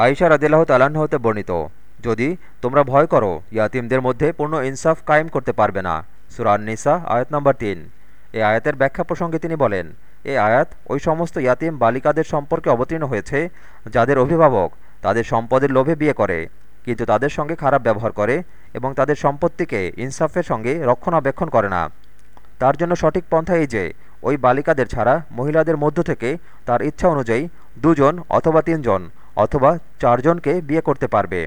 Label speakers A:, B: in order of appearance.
A: আইসা রাদিল্লাহ তালাহ হতে বর্ণিত, যদি তোমরা ভয় করো, ইয়াতিমদের মধ্যে পূর্ণ ইনসাফ কায়েম করতে পারবে না। সুরান নিসা আয়াত নম্বর তিন। এ আয়াতের ব্যাখ্যা প্রসঙ্গে তিনি বলেন, এ আয়াত ওই সমস্ত ইয়াতিম বালিকাদের সম্পর্কে অবতীর্ণ হয়েছে, যাদের অভিভাবক তাদের সম্পদের লোভে বিয়ে করে, কিন্তু তাদের সঙ্গে খারাপ ব্যবহার করে এবং তাদের সম্পত্তিকে ইনসাফের সঙ্গে রক্ষণাবেক্ষণ করে না। তার জন্য সঠিক পন্থা এই যে, ওই বালিকাদের ছাড়া মহিলাদের মধ্য থেকে তার ইচ্ছা অনুযায়ী দুজন অথবা তিনজন অথবা চারজনকে বিয়ে করতে পারবে।